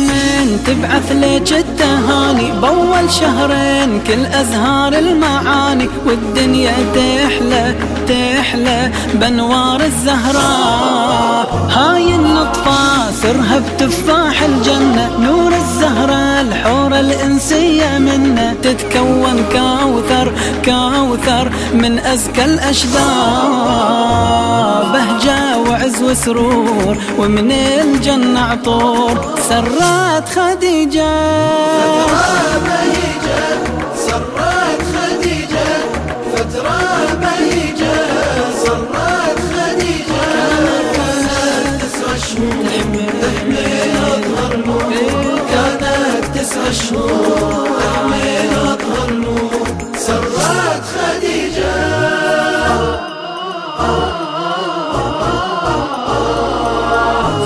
الحسنين تبعث لك التهاني بأول شهرين كل أزهار المعاني. والدنيا تحلى تحلى بأنوار الزهراء هاي النطفة سرها بتفاح الجنة. نور الزهرة الحور الإنسية منة. تتكون كوثر كوثر من أزكى الأشذار بهجة وسرور ومن الجنة عطور. سرات خديجة. سرات خديجة. فترة بهيجة خديجة. كانت تسع شهور. كانت تسع شهور.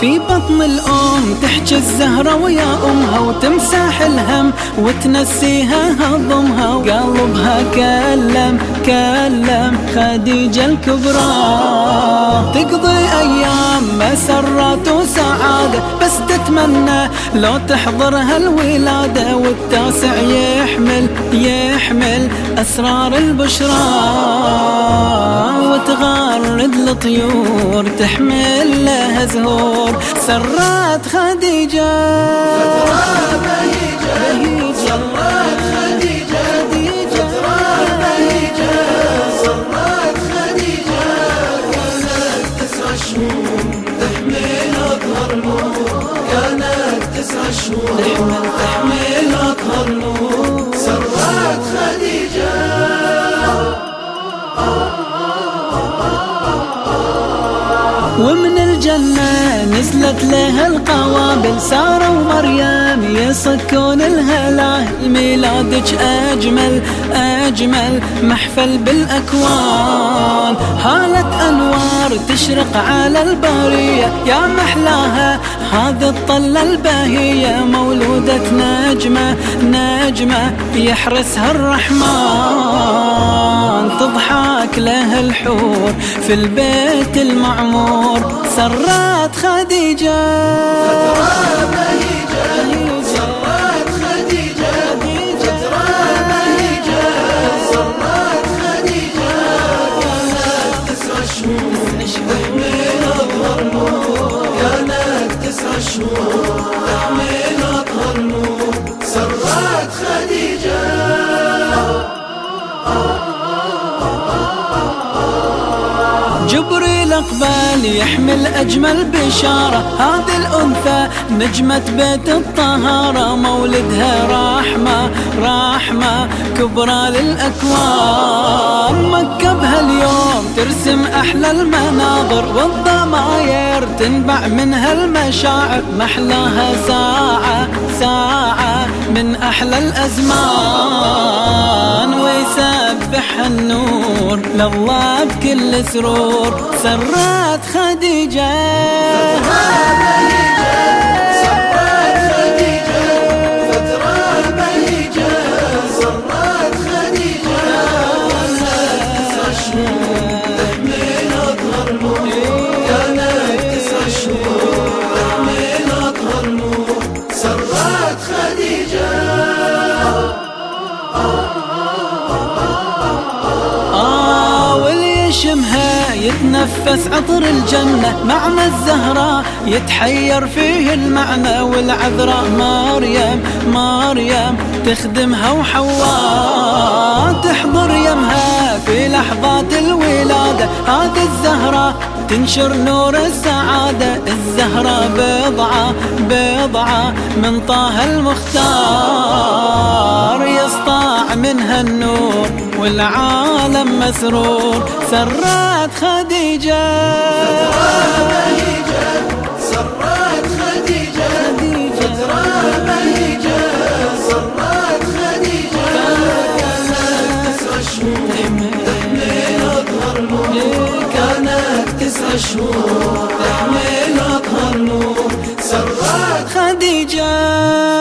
في بطن الأم تحكي الزهرة ويا أمها وتمسح الهم وتنسيها هضمها وقلبها كلم كلم خديجة الكبرى. تقضي أيام مسرات وسعادة بس تتمنى لو تحضرها الولادة والتاسع يحمل يحمل أسرار البشرى وتغرد الطيور تحمل لها زهور. سرات خديجة. بهيجة خديجة بهيجة خديجة كانت تسع شهور تحمل أطهر كانت تسع شهور تحمل أطهر الجنة نزلت لها القوابل سارة ومريم يصكون الهلا ميلادك أجمل أجمل. محفل بالأكوان هالة أنوار تشرق على البرية. يا محلاها هذه الطلة البهية مولودة نجمة نجمة يحرسها الرحمن. تضحك لها الحور في البيت المعمور سرات خديجة. اقبل يحمل أجمل بشارة. هذه الأنثى نجمة بيت الطهارة. مولدها رحمة رحمة كبرى للأكوان. مكة بهاليوم ترسم أحلى المناظر. والضماير تنبع منها المشاعر. محلاها ساعة ساعة. من أحلى الأزمان ويسبح النور لله بكل سرور. سرات خديجة. يتنفس عطر الجنة معنى الزهراء يتحير فيه المعنى والعذراء. مريم مريم تخدمها وحواء تحضر يمها في لحظات الولادة. هذه الزهراء تنشر نور السعادة. الزهرة بضعة بضعة من طه المختار. يسطع منها النور والعالم مسرور. سرات خديجة. خديجة فترة خديجة كانت تسع شهور نور كانت تسع شهور تحمل أطهر نور سرات خديجة.